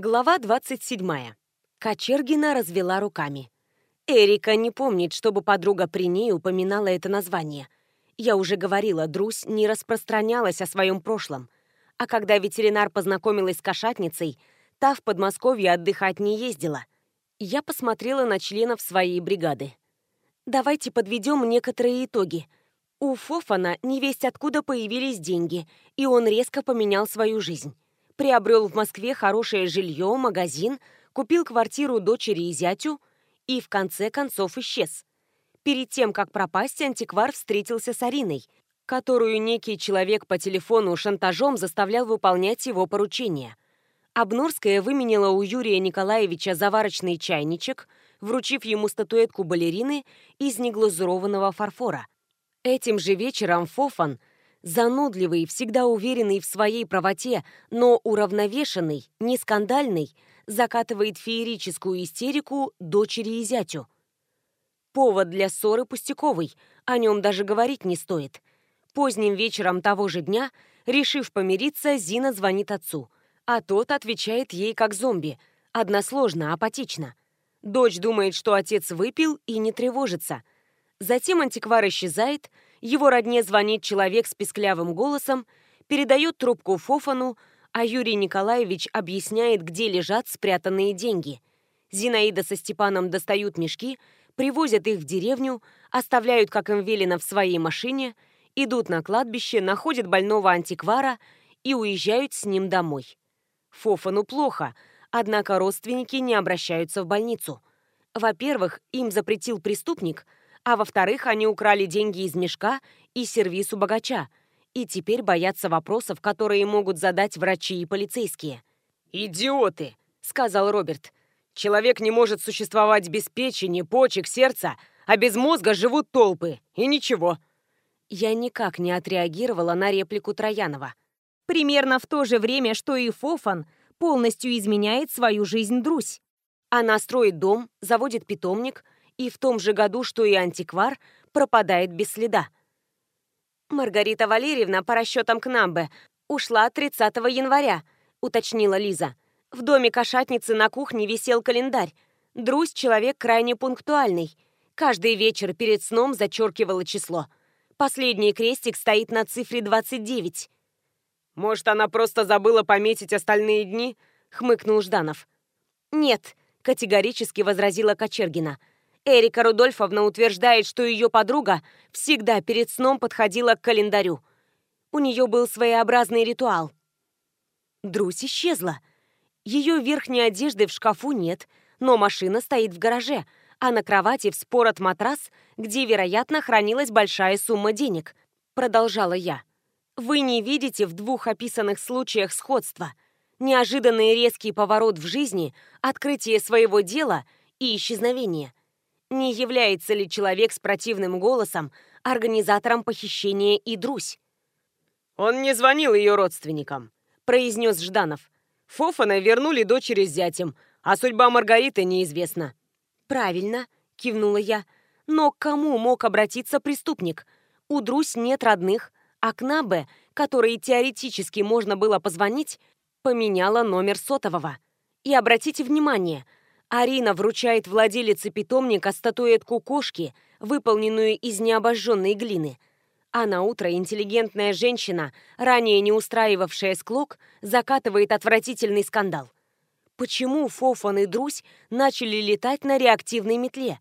Глава 27. Кочергина развела руками. Эрика не помнит, чтобы подруга при ней упоминала это название. Я уже говорила, Друсь не распространялась о своем прошлом. А когда ветеринар познакомилась с кошатницей, та в Подмосковье отдыхать не ездила. Я посмотрела на членов своей бригады. Давайте подведем некоторые итоги. У Фофана невесть откуда появились деньги, и он резко поменял свою жизнь приобрел в Москве хорошее жилье, магазин, купил квартиру дочери и зятю и в конце концов исчез. Перед тем, как пропасть, антиквар встретился с Ариной, которую некий человек по телефону шантажом заставлял выполнять его поручения. Обнорская выменила у Юрия Николаевича заварочный чайничек, вручив ему статуэтку балерины из неглазурованного фарфора. Этим же вечером Фофан Занудливый, всегда уверенный в своей правоте, но уравновешенный, не скандальный, закатывает феерическую истерику дочери и зятю. Повод для ссоры пустяковый, о нем даже говорить не стоит. Поздним вечером того же дня, решив помириться, Зина звонит отцу, а тот отвечает ей как зомби, односложно, апатично. Дочь думает, что отец выпил и не тревожится. Затем антиквар исчезает, его родне звонит человек с песклявым голосом, передает трубку Фофану, а Юрий Николаевич объясняет, где лежат спрятанные деньги. Зинаида со Степаном достают мешки, привозят их в деревню, оставляют, как им велено, в своей машине, идут на кладбище, находят больного антиквара и уезжают с ним домой. Фофану плохо, однако родственники не обращаются в больницу. Во-первых, им запретил преступник – а во-вторых, они украли деньги из мешка и сервису богача, и теперь боятся вопросов, которые могут задать врачи и полицейские. «Идиоты!» — сказал Роберт. «Человек не может существовать без печени, почек, сердца, а без мозга живут толпы, и ничего». Я никак не отреагировала на реплику Троянова. Примерно в то же время, что и Фофан полностью изменяет свою жизнь Друсь. Она строит дом, заводит питомник — и в том же году, что и антиквар, пропадает без следа. «Маргарита Валерьевна, по расчетам Кнамбе, ушла 30 января», — уточнила Лиза. В доме кошатницы на кухне висел календарь. Друзь — человек крайне пунктуальный. Каждый вечер перед сном зачеркивала число. Последний крестик стоит на цифре 29. «Может, она просто забыла пометить остальные дни?» — хмыкнул Жданов. «Нет», — категорически возразила Кочергина. Эрика Рудольфовна утверждает, что ее подруга всегда перед сном подходила к календарю. У нее был своеобразный ритуал. Друсь исчезла. Ее верхней одежды в шкафу нет, но машина стоит в гараже, а на кровати вспорот матрас, где, вероятно, хранилась большая сумма денег. Продолжала я. Вы не видите в двух описанных случаях сходства. Неожиданный резкий поворот в жизни, открытие своего дела и исчезновение. Не является ли человек с противным голосом организатором похищения и друсь? «Он не звонил ее родственникам», — произнес Жданов. «Фофана вернули дочери с зятем, а судьба Маргариты неизвестна». «Правильно», — кивнула я. «Но к кому мог обратиться преступник? У Друсь нет родных, а Кнабе, которой теоретически можно было позвонить, поменяла номер сотового. И обратите внимание — Арина вручает владелице питомника статуэтку кошки, выполненную из необожженной глины. А на утро интеллигентная женщина, ранее не устраивавшая склок, закатывает отвратительный скандал. Почему Фофан и Друсь начали летать на реактивной метле?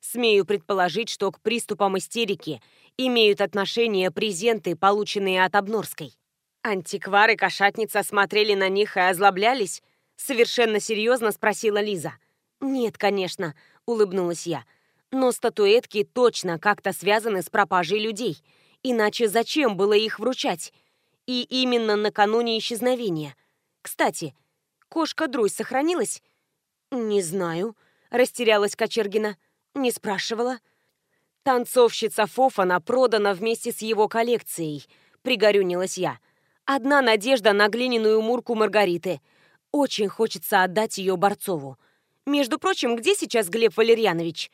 Смею предположить, что к приступам истерики имеют отношение презенты, полученные от Обнорской. Антиквары кошатница смотрели на них и озлоблялись, Совершенно серьезно спросила Лиза. «Нет, конечно», — улыбнулась я. «Но статуэтки точно как-то связаны с пропажей людей. Иначе зачем было их вручать? И именно накануне исчезновения. Кстати, кошка Друзь сохранилась?» «Не знаю», — растерялась Кочергина. «Не спрашивала». «Танцовщица Фофана продана вместе с его коллекцией», — пригорюнилась я. «Одна надежда на глиняную мурку Маргариты. Очень хочется отдать ее Борцову. Между прочим, где сейчас Глеб Валерьянович?»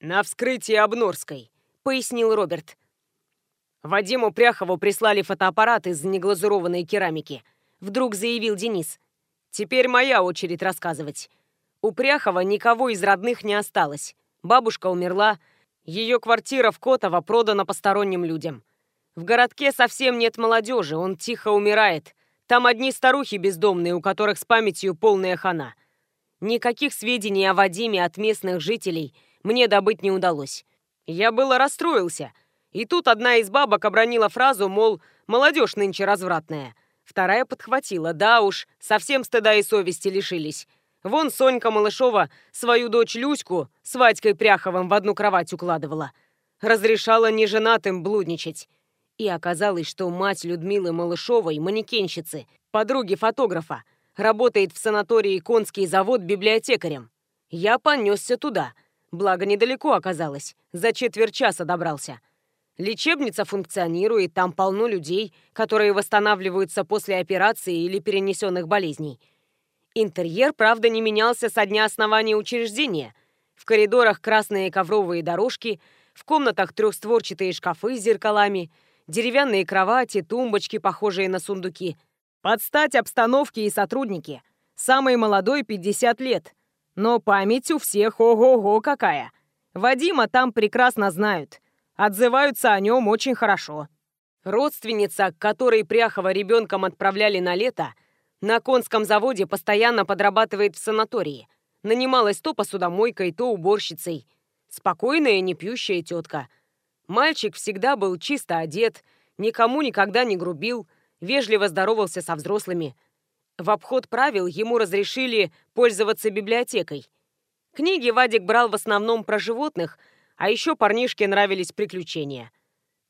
«На вскрытии Обнорской», — пояснил Роберт. Вадиму Пряхову прислали фотоаппарат из неглазурованной керамики. Вдруг заявил Денис. Теперь моя очередь рассказывать. У Пряхова никого из родных не осталось. Бабушка умерла, ее квартира в Котово продана посторонним людям. В городке совсем нет молодежи, он тихо умирает. Там одни старухи бездомные, у которых с памятью полная хана. Никаких сведений о Вадиме от местных жителей мне добыть не удалось. Я было расстроился. И тут одна из бабок обронила фразу, мол, молодежь нынче развратная. Вторая подхватила, да уж, совсем стыда и совести лишились. Вон Сонька Малышова свою дочь Люську с Вадькой Пряховым в одну кровать укладывала. Разрешала неженатым блудничать. И оказалось, что мать Людмилы Малышовой, манекенщицы, подруги фотографа, работает в санатории «Конский завод» библиотекарем. Я понесся туда. Благо, недалеко оказалось. За четверть часа добрался. Лечебница функционирует, там полно людей, которые восстанавливаются после операции или перенесенных болезней. Интерьер, правда, не менялся со дня основания учреждения. В коридорах красные ковровые дорожки, в комнатах трехстворчатые шкафы с зеркалами – деревянные кровати, тумбочки, похожие на сундуки. Под стать обстановке и сотрудники. Самый молодой 50 лет. Но память у всех ого-го какая. Вадима там прекрасно знают. Отзываются о нем очень хорошо. Родственница, к которой Пряхова ребенком отправляли на лето, на конском заводе постоянно подрабатывает в санатории. Нанималась то посудомойкой, то уборщицей. Спокойная, не пьющая тетка – Мальчик всегда был чисто одет, никому никогда не грубил, вежливо здоровался со взрослыми. В обход правил ему разрешили пользоваться библиотекой. Книги Вадик брал в основном про животных, а еще парнишке нравились приключения.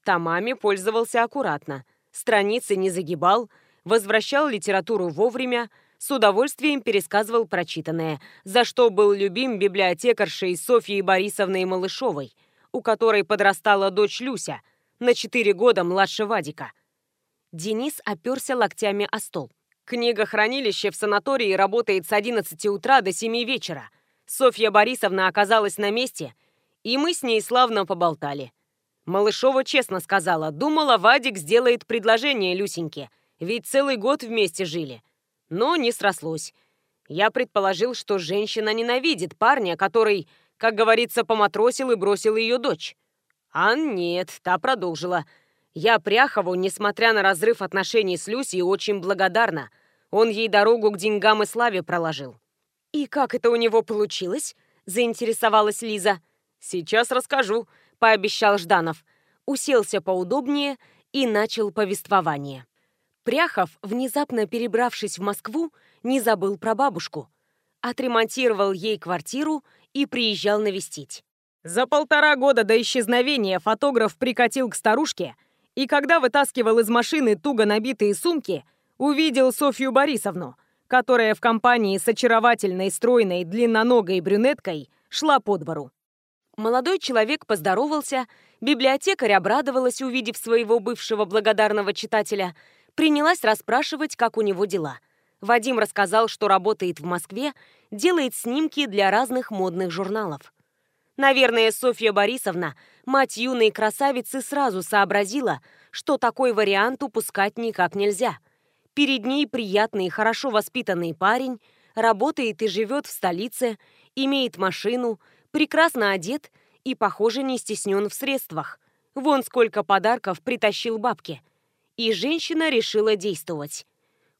Томами пользовался аккуратно, страницы не загибал, возвращал литературу вовремя, с удовольствием пересказывал прочитанное, за что был любим библиотекаршей Софьей Борисовной Малышовой – у которой подрастала дочь Люся, на 4 года младше Вадика. Денис оперся локтями о стол. Книгохранилище в санатории работает с 11 утра до 7 вечера. Софья Борисовна оказалась на месте, и мы с ней славно поболтали. Малышова честно сказала, думала, Вадик сделает предложение Люсеньке, ведь целый год вместе жили. Но не срослось. Я предположил, что женщина ненавидит парня, который как говорится, поматросил и бросил ее дочь. А нет, та продолжила. Я Пряхову, несмотря на разрыв отношений с Люсей, очень благодарна. Он ей дорогу к деньгам и славе проложил. «И как это у него получилось?» – заинтересовалась Лиза. «Сейчас расскажу», – пообещал Жданов. Уселся поудобнее и начал повествование. Пряхов, внезапно перебравшись в Москву, не забыл про бабушку. Отремонтировал ей квартиру и приезжал навестить. За полтора года до исчезновения фотограф прикатил к старушке, и когда вытаскивал из машины туго набитые сумки, увидел Софью Борисовну, которая в компании с очаровательной, стройной, длинноногой брюнеткой шла по двору. Молодой человек поздоровался, библиотекарь обрадовалась, увидев своего бывшего благодарного читателя, принялась расспрашивать, как у него дела. Вадим рассказал, что работает в Москве делает снимки для разных модных журналов. Наверное, Софья Борисовна, мать юной красавицы, сразу сообразила, что такой вариант упускать никак нельзя. Перед ней приятный, хорошо воспитанный парень, работает и живет в столице, имеет машину, прекрасно одет и, похоже, не стеснен в средствах. Вон сколько подарков притащил бабке. И женщина решила действовать.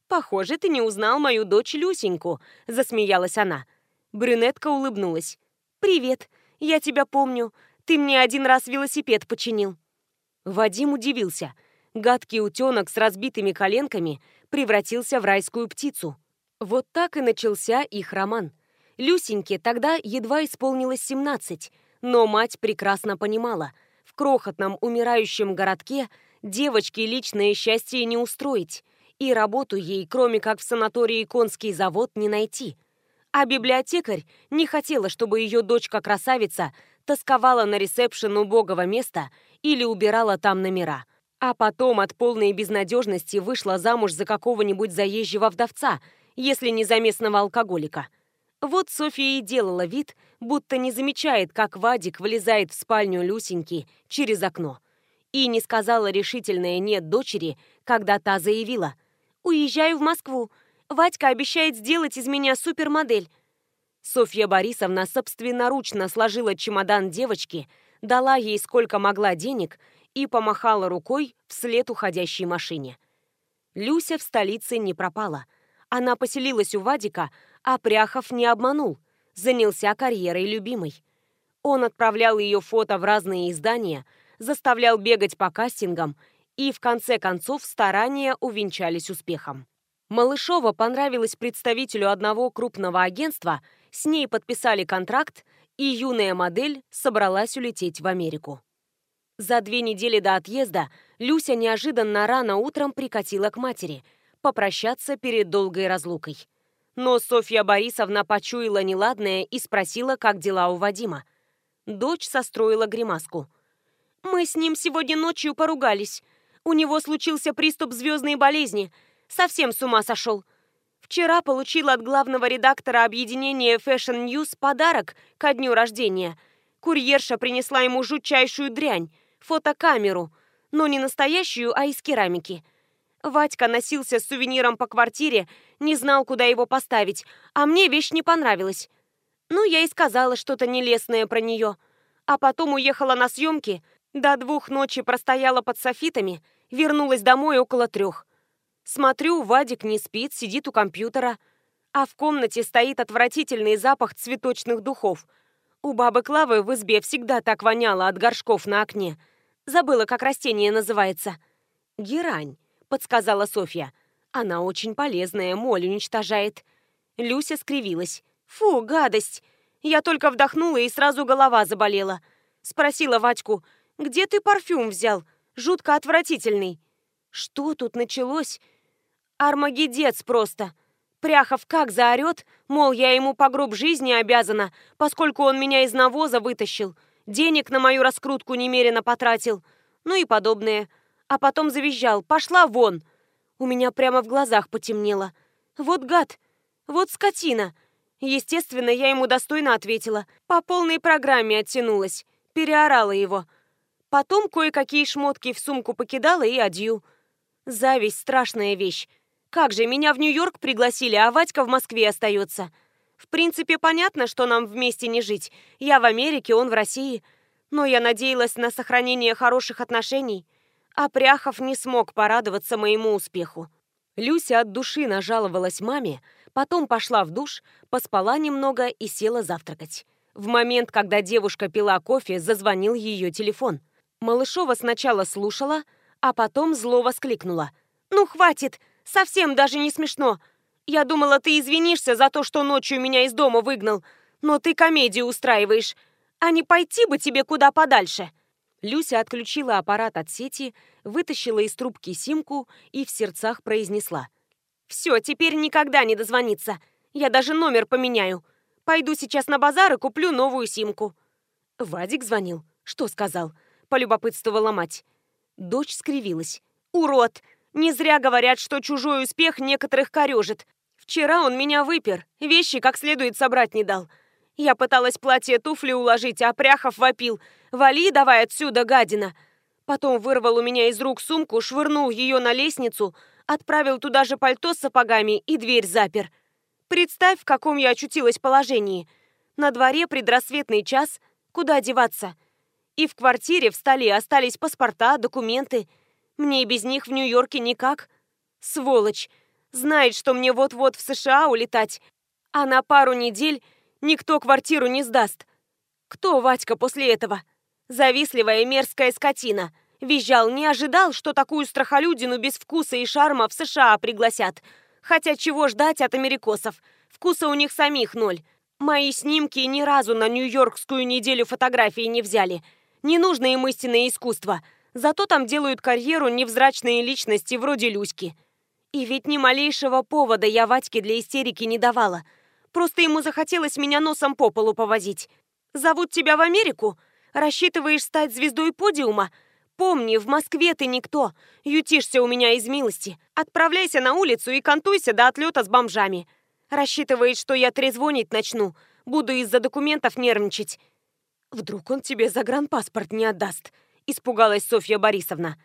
«Похоже, ты не узнал мою дочь Люсеньку», — засмеялась она. Брюнетка улыбнулась. «Привет, я тебя помню. Ты мне один раз велосипед починил». Вадим удивился. Гадкий утенок с разбитыми коленками превратился в райскую птицу. Вот так и начался их роман. Люсеньке тогда едва исполнилось 17, но мать прекрасно понимала, в крохотном умирающем городке девочке личное счастье не устроить — и работу ей, кроме как в санатории «Конский завод», не найти. А библиотекарь не хотела, чтобы ее дочка-красавица тосковала на ресепшен убогого места или убирала там номера. А потом от полной безнадежности вышла замуж за какого-нибудь заезжего вдовца, если не за местного алкоголика. Вот Софья и делала вид, будто не замечает, как Вадик вылезает в спальню Люсеньки через окно. И не сказала решительное «нет» дочери, когда та заявила – Уезжаю в Москву. Вадька обещает сделать из меня супермодель. Софья Борисовна собственноручно сложила чемодан девочки, дала ей сколько могла денег и помахала рукой вслед уходящей машине. Люся в столице не пропала. Она поселилась у Вадика, а Пряхов не обманул, занялся карьерой любимой. Он отправлял ее фото в разные издания, заставлял бегать по кастингам, и в конце концов старания увенчались успехом. Малышова понравилась представителю одного крупного агентства, с ней подписали контракт, и юная модель собралась улететь в Америку. За две недели до отъезда Люся неожиданно рано утром прикатила к матери, попрощаться перед долгой разлукой. Но Софья Борисовна почуяла неладное и спросила, как дела у Вадима. Дочь состроила гримаску. «Мы с ним сегодня ночью поругались. У него случился приступ звездной болезни. Совсем с ума сошел. Вчера получил от главного редактора объединения Fashion News подарок ко дню рождения. Курьерша принесла ему жутчайшую дрянь, фотокамеру, но не настоящую, а из керамики. Вадька носился с сувениром по квартире, не знал, куда его поставить, а мне вещь не понравилась. Ну, я и сказала что-то нелестное про нее. А потом уехала на съемки, до двух ночи простояла под софитами, вернулась домой около трех. Смотрю, Вадик не спит, сидит у компьютера, а в комнате стоит отвратительный запах цветочных духов. У бабы Клавы в избе всегда так воняло от горшков на окне. Забыла, как растение называется. «Герань», — подсказала Софья. «Она очень полезная, моль уничтожает». Люся скривилась. «Фу, гадость! Я только вдохнула, и сразу голова заболела. Спросила Вадьку, где ты парфюм взял? Жутко отвратительный». Что тут началось? Армагедец просто. Пряхов как заорет, мол, я ему по гроб жизни обязана, поскольку он меня из навоза вытащил, денег на мою раскрутку немерено потратил, ну и подобное. А потом завизжал «Пошла вон!» У меня прямо в глазах потемнело. Вот гад, вот скотина. Естественно, я ему достойно ответила. По полной программе оттянулась. Переорала его. Потом кое-какие шмотки в сумку покидала и адью. Зависть – страшная вещь. Как же, меня в Нью-Йорк пригласили, а Вадька в Москве остается. В принципе, понятно, что нам вместе не жить. Я в Америке, он в России. Но я надеялась на сохранение хороших отношений. А Пряхов не смог порадоваться моему успеху. Люся от души нажаловалась маме, потом пошла в душ, поспала немного и села завтракать. В момент, когда девушка пила кофе, зазвонил ее телефон. Малышова сначала слушала, а потом зло воскликнула. «Ну, хватит! Совсем даже не смешно! Я думала, ты извинишься за то, что ночью меня из дома выгнал, но ты комедию устраиваешь. А не пойти бы тебе куда подальше!» Люся отключила аппарат от сети, вытащила из трубки симку и в сердцах произнесла. «Все, теперь никогда не дозвониться. Я даже номер поменяю. Пойду сейчас на базар и куплю новую симку». Вадик звонил. Что сказал? Полюбопытствовала мать. Дочь скривилась. «Урод! Не зря говорят, что чужой успех некоторых корежит. Вчера он меня выпер, вещи как следует собрать не дал. Я пыталась платье туфли уложить, а Пряхов вопил. «Вали давай отсюда, гадина!» Потом вырвал у меня из рук сумку, швырнул ее на лестницу, отправил туда же пальто с сапогами и дверь запер. Представь, в каком я очутилась положении. На дворе предрассветный час, куда деваться? И в квартире в столе остались паспорта, документы. Мне и без них в Нью-Йорке никак. Сволочь! Знает, что мне вот-вот в США улетать, а на пару недель никто квартиру не сдаст. Кто Вадька после этого? Завистливая мерзкая скотина. Визжал, не ожидал, что такую страхолюдину без вкуса и шарма в США пригласят. Хотя чего ждать от америкосов? Вкуса у них самих ноль. Мои снимки ни разу на Нью-Йоркскую неделю фотографии не взяли. Не нужно им истинное искусство. Зато там делают карьеру невзрачные личности вроде Люськи. И ведь ни малейшего повода я Вадьке для истерики не давала. Просто ему захотелось меня носом по полу повозить. Зовут тебя в Америку? Рассчитываешь стать звездой подиума? Помни, в Москве ты никто. Ютишься у меня из милости. Отправляйся на улицу и кантуйся до отлета с бомжами. Рассчитывает, что я трезвонить начну. Буду из-за документов нервничать. Вдруг он тебе загранпаспорт не отдаст? Испугалась Софья Борисовна.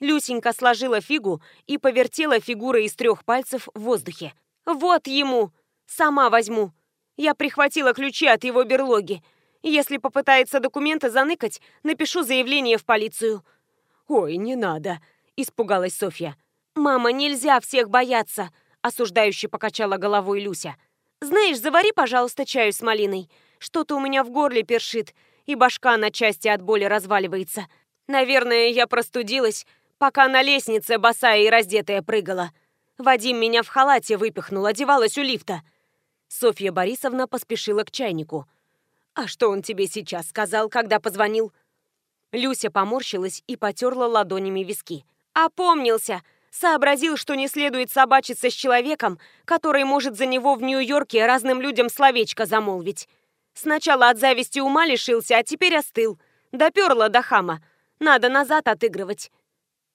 Люсенька сложила фигу и повертела фигурой из трех пальцев в воздухе. Вот ему! Сама возьму. Я прихватила ключи от его берлоги. Если попытается документы заныкать, напишу заявление в полицию». «Ой, не надо», — испугалась Софья. «Мама, нельзя всех бояться», — осуждающе покачала головой Люся. «Знаешь, завари, пожалуйста, чаю с малиной. Что-то у меня в горле першит, и башка на части от боли разваливается. Наверное, я простудилась, пока на лестнице босая и раздетая прыгала. Вадим меня в халате выпихнул, одевалась у лифта». Софья Борисовна поспешила к чайнику. «А что он тебе сейчас сказал, когда позвонил?» Люся поморщилась и потерла ладонями виски. «Опомнился! Сообразил, что не следует собачиться с человеком, который может за него в Нью-Йорке разным людям словечко замолвить. Сначала от зависти ума лишился, а теперь остыл. Доперла до хама. Надо назад отыгрывать».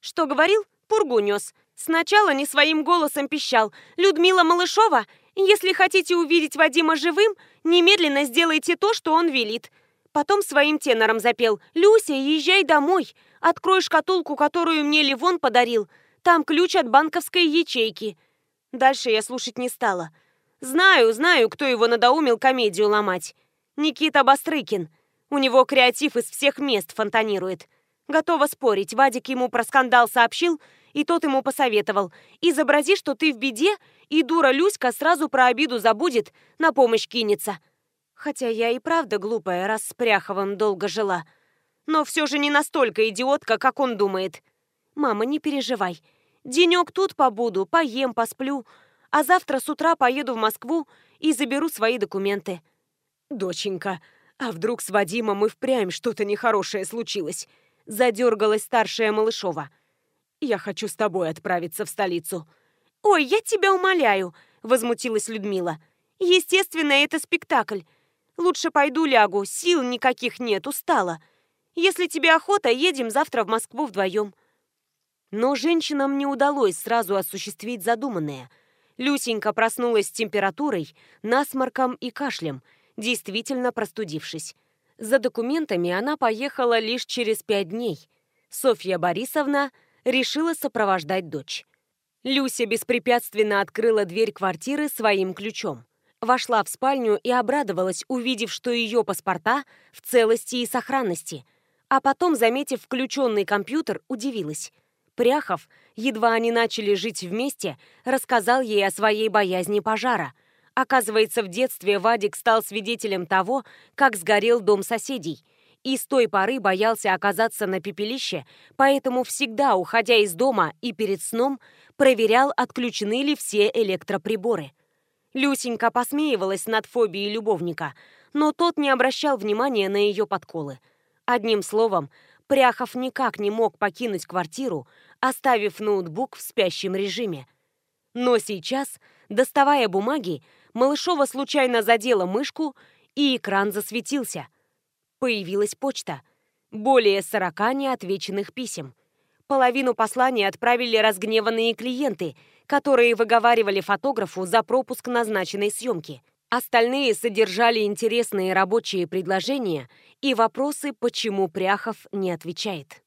«Что говорил?» Пургу нес. Сначала не своим голосом пищал. «Людмила Малышова, если хотите увидеть Вадима живым, немедленно сделайте то, что он велит». Потом своим тенором запел «Люся, езжай домой, открой шкатулку, которую мне Ливон подарил, там ключ от банковской ячейки». Дальше я слушать не стала. Знаю, знаю, кто его надоумил комедию ломать. Никита Бастрыкин. У него креатив из всех мест фонтанирует. Готова спорить, Вадик ему про скандал сообщил, и тот ему посоветовал. Изобрази, что ты в беде, и дура Люська сразу про обиду забудет, на помощь кинется. Хотя я и правда глупая, раз с Пряховым долго жила. Но все же не настолько идиотка, как он думает. Мама, не переживай. Денек тут побуду, поем, посплю. А завтра с утра поеду в Москву и заберу свои документы. Доченька, а вдруг с Вадимом и впрямь что-то нехорошее случилось? Задергалась старшая Малышова. Я хочу с тобой отправиться в столицу. Ой, я тебя умоляю, возмутилась Людмила. Естественно, это спектакль. Лучше пойду лягу, сил никаких нет, устала. Если тебе охота, едем завтра в Москву вдвоем». Но женщинам не удалось сразу осуществить задуманное. Люсенька проснулась с температурой, насморком и кашлем, действительно простудившись. За документами она поехала лишь через пять дней. Софья Борисовна решила сопровождать дочь. Люся беспрепятственно открыла дверь квартиры своим ключом вошла в спальню и обрадовалась, увидев, что ее паспорта в целости и сохранности. А потом, заметив включенный компьютер, удивилась. Пряхов, едва они начали жить вместе, рассказал ей о своей боязни пожара. Оказывается, в детстве Вадик стал свидетелем того, как сгорел дом соседей. И с той поры боялся оказаться на пепелище, поэтому всегда, уходя из дома и перед сном, проверял, отключены ли все электроприборы. Люсенька посмеивалась над фобией любовника, но тот не обращал внимания на ее подколы. Одним словом, Пряхов никак не мог покинуть квартиру, оставив ноутбук в спящем режиме. Но сейчас, доставая бумаги, Малышова случайно задела мышку, и экран засветился. Появилась почта. Более сорока неотвеченных писем. Половину посланий отправили разгневанные клиенты – которые выговаривали фотографу за пропуск назначенной съемки. Остальные содержали интересные рабочие предложения и вопросы, почему Пряхов не отвечает.